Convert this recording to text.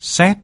Xét.